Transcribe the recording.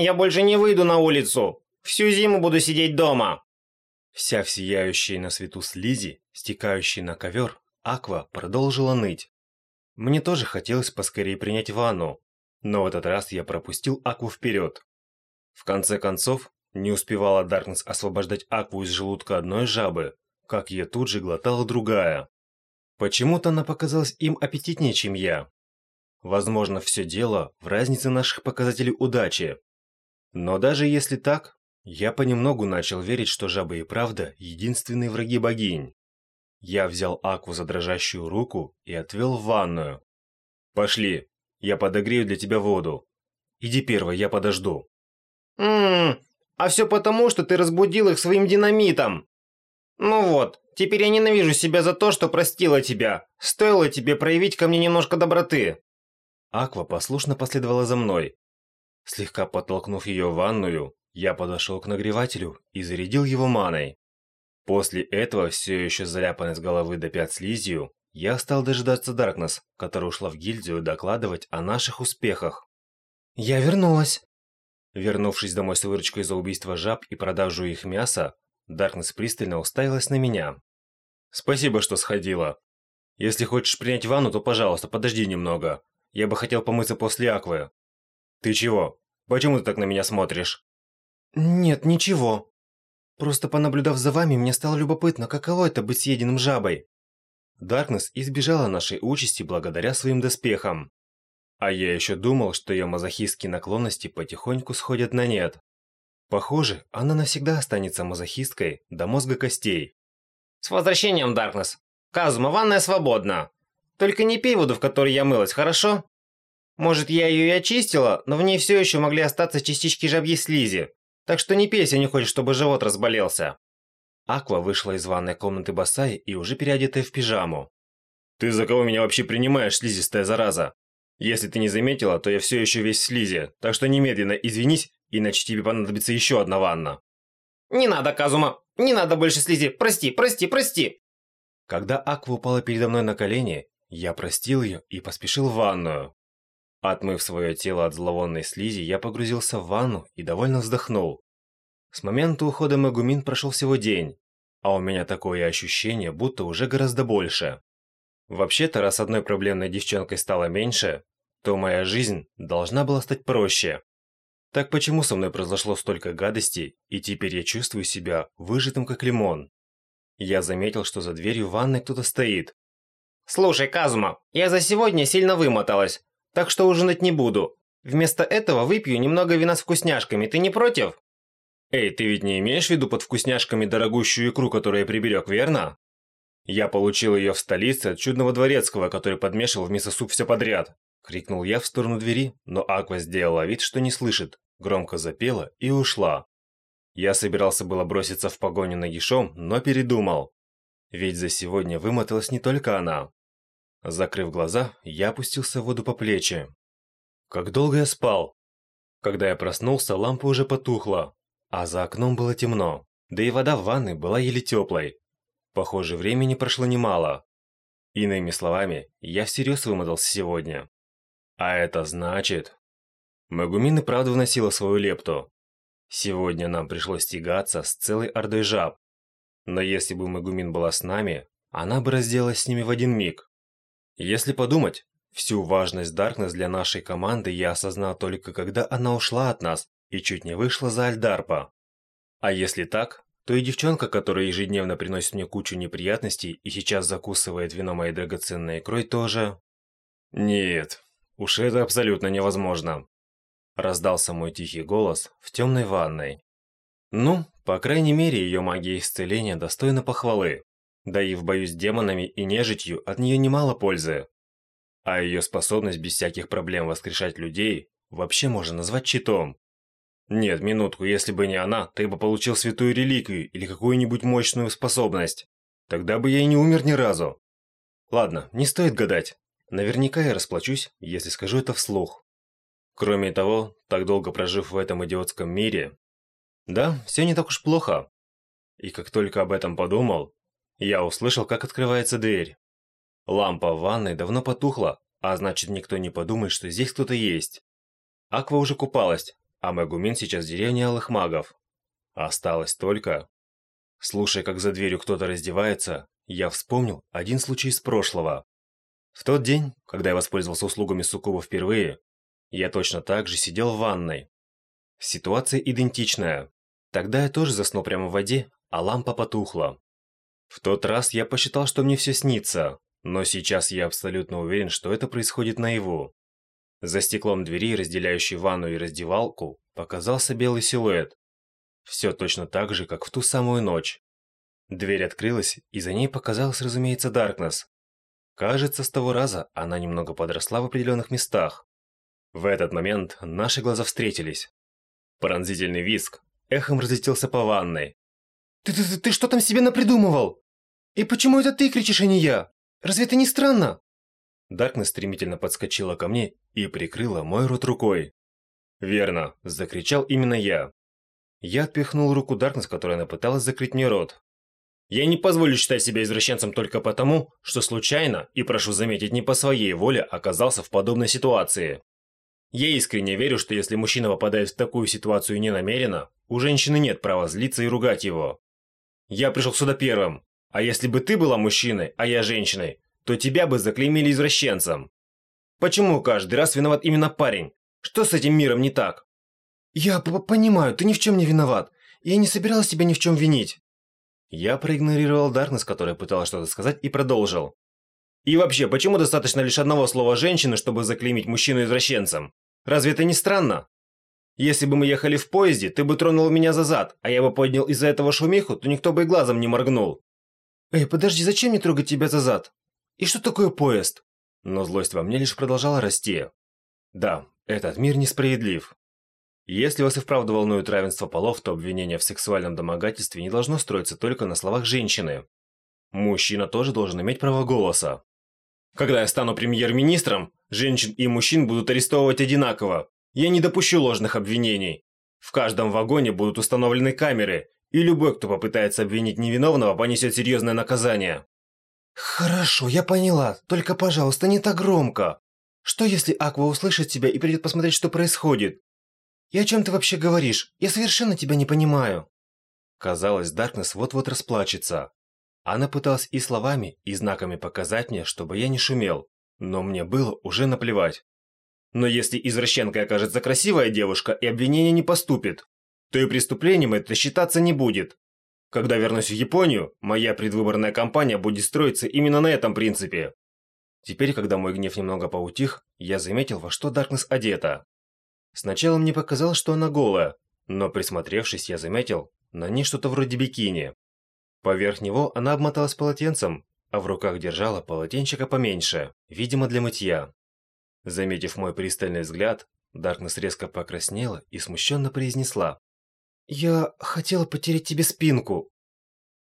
Я больше не выйду на улицу. Всю зиму буду сидеть дома. Вся в сияющей на свету слизи, стекающей на ковер, Аква продолжила ныть. Мне тоже хотелось поскорее принять ванну, но в этот раз я пропустил Акву вперед. В конце концов, не успевала Даркнесс освобождать Акву из желудка одной жабы, как ее тут же глотала другая. Почему-то она показалась им аппетитнее, чем я. Возможно, все дело в разнице наших показателей удачи. Но даже если так, я понемногу начал верить, что жабы и правда единственные враги богинь. Я взял Акву за дрожащую руку и отвел в ванную. «Пошли, я подогрею для тебя воду. Иди первой, я подожду». Ммм, а все потому, что ты разбудил их своим динамитом. Ну вот, теперь я ненавижу себя за то, что простила тебя. Стоило тебе проявить ко мне немножко доброты. Аква послушно последовала за мной. Слегка подтолкнув ее в ванную, я подошел к нагревателю и зарядил его маной. После этого, все еще заляпанный с головы до пят слизью, я стал дожидаться Даркнесс, которая ушла в гильдию докладывать о наших успехах. «Я вернулась!» Вернувшись домой с выручкой за убийство жаб и продажу их мяса, Даркнесс пристально уставилась на меня. «Спасибо, что сходила. Если хочешь принять ванну, то, пожалуйста, подожди немного. Я бы хотел помыться после аквы». «Ты чего? Почему ты так на меня смотришь?» «Нет, ничего. Просто понаблюдав за вами, мне стало любопытно, каково это быть съеденным жабой. Даркнесс избежала нашей участи благодаря своим доспехам. А я еще думал, что ее мазохистские наклонности потихоньку сходят на нет. Похоже, она навсегда останется мазохисткой до мозга костей. С возвращением, Даркнесс. Казума, ванная свободна. Только не пей воду, в которой я мылась, хорошо? Может, я ее и очистила, но в ней все еще могли остаться частички жабьей слизи. Так что не пей, если не хочешь, чтобы живот разболелся. Аква вышла из ванной комнаты босая и уже переодетая в пижаму. «Ты за кого меня вообще принимаешь, слизистая зараза? Если ты не заметила, то я все еще весь в слизи, так что немедленно извинись, иначе тебе понадобится еще одна ванна». «Не надо, Казума! Не надо больше слизи! Прости, прости, прости!» Когда Аква упала передо мной на колени, я простил ее и поспешил в ванную. Отмыв свое тело от зловонной слизи, я погрузился в ванну и довольно вздохнул. С момента ухода Магумин прошел всего день, а у меня такое ощущение, будто уже гораздо больше. Вообще-то, раз одной проблемной девчонкой стало меньше, то моя жизнь должна была стать проще. Так почему со мной произошло столько гадостей, и теперь я чувствую себя выжатым как лимон? Я заметил, что за дверью ванной кто-то стоит. «Слушай, Казума, я за сегодня сильно вымоталась, так что ужинать не буду. Вместо этого выпью немного вина с вкусняшками, ты не против?» Эй, ты ведь не имеешь в виду под вкусняшками дорогущую икру, которую я приберег, верно? Я получил ее в столице от чудного дворецкого, который подмешивал в мисо-суп все подряд. Крикнул я в сторону двери, но Аква сделала вид, что не слышит, громко запела и ушла. Я собирался было броситься в погоню нагишом, но передумал. Ведь за сегодня вымоталась не только она. Закрыв глаза, я опустился в воду по плечи. Как долго я спал? Когда я проснулся, лампа уже потухла, а за окном было темно, да и вода в ванной была еле теплой. Похоже, времени прошло немало. Иными словами, я всерьез вымотался сегодня. А это значит... Магумин и правда вносила свою лепту. Сегодня нам пришлось тягаться с целой ордой жаб. Но если бы Магумин была с нами, она бы разделалась с ними в один миг. Если подумать, всю важность Даркнесс для нашей команды я осознал только когда она ушла от нас и чуть не вышла за Альдарпа. А если так, то и девчонка, которая ежедневно приносит мне кучу неприятностей и сейчас закусывает вино моей драгоценной икрой, тоже... Нет, уж это абсолютно невозможно. Раздался мой тихий голос в темной ванной. Ну, по крайней мере, ее магия исцеления достойна похвалы. Да и в бою с демонами и нежитью от нее немало пользы. А ее способность без всяких проблем воскрешать людей вообще можно назвать читом. Нет, минутку, если бы не она, ты бы получил святую реликвию или какую-нибудь мощную способность. Тогда бы я и не умер ни разу. Ладно, не стоит гадать. Наверняка я расплачусь, если скажу это вслух. Кроме того, так долго прожив в этом идиотском мире... Да, все не так уж плохо. И как только об этом подумал, я услышал, как открывается дверь. Лампа в ванной давно потухла, а значит никто не подумает, что здесь кто-то есть. Аква уже купалась, а Мегумин сейчас в деревне Алых Магов. Осталось только... Слушая, как за дверью кто-то раздевается, я вспомнил один случай из прошлого. В тот день, когда я воспользовался услугами Сукуба впервые, я точно так же сидел в ванной. Ситуация идентичная. Тогда я тоже заснул прямо в воде, а лампа потухла. В тот раз я посчитал, что мне все снится, но сейчас я абсолютно уверен, что это происходит наяву. За стеклом двери, разделяющей ванну и раздевалку, показался белый силуэт. Все точно так же, как в ту самую ночь. Дверь открылась, и за ней показалась, разумеется, Даркнесс. Кажется, с того раза она немного подросла в определенных местах. В этот момент наши глаза встретились. Пронзительный визг эхом разлетелся по ванной. «Ты, ты, ты, что там себе напридумывал? И почему это ты кричишь, а не я? Разве это не странно?» Даркнесс стремительно подскочила ко мне и прикрыла мой рот рукой. «Верно», – закричал именно я. Я отпихнул руку Даркнесс, которая она пыталась закрыть мне рот. «Я не позволю считать себя извращенцем только потому, что случайно, и прошу заметить, не по своей воле, оказался в подобной ситуации. Я искренне верю, что если мужчина попадает в такую ситуацию ненамеренно, у женщины нет права злиться и ругать его. Я пришел сюда первым, а если бы ты была мужчиной, а я женщиной, то тебя бы заклеймили извращенцем. Почему каждый раз виноват именно парень? Что с этим миром не так? Я понимаю, ты ни в чем не виноват. Я не собиралась тебя ни в чем винить. Я проигнорировал Даркнесс, которая пыталась что-то сказать, и продолжил. И вообще, почему достаточно лишь одного слова женщины, чтобы заклеймить мужчину извращенцем? Разве это не странно? Если бы мы ехали в поезде, ты бы тронул меня за зад, а я бы поднял из-за этого шумиху, то никто бы и глазом не моргнул. Эй, подожди, зачем мне трогать тебя за зад? И что такое поезд? Но злость во мне лишь продолжала расти. Да, этот мир несправедлив. Если вас и вправду волнует равенство полов, то обвинение в сексуальном домогательстве не должно строиться только на словах женщины. Мужчина тоже должен иметь право голоса. Когда я стану премьер-министром, женщин и мужчин будут арестовывать одинаково. Я не допущу ложных обвинений. В каждом вагоне будут установлены камеры, и любой, кто попытается обвинить невиновного, понесет серьезное наказание. «Хорошо, я поняла. Только, пожалуйста, не так громко. Что, если Аква услышит тебя и придет посмотреть, что происходит? И о чем ты вообще говоришь? Я совершенно тебя не понимаю». Казалось, Даркнесс вот-вот расплачется. Она пыталась и словами, и знаками показать мне, чтобы я не шумел, но мне было уже наплевать. Но если извращенкой окажется красивая девушка и обвинение не поступит, то и преступлением это считаться не будет. Когда вернусь в Японию, моя предвыборная кампания будет строиться именно на этом принципе. Теперь, когда мой гнев немного поутих, я заметил, во что Даркнесс одета. Сначала мне показалось, что она голая, но присмотревшись, я заметил, на ней что-то вроде бикини. Поверх него она обмоталась полотенцем, а в руках держала полотенчика поменьше, видимо для мытья. Заметив мой пристальный взгляд, Даркнесс резко покраснела и смущенно произнесла. «Я хотела потереть тебе спинку.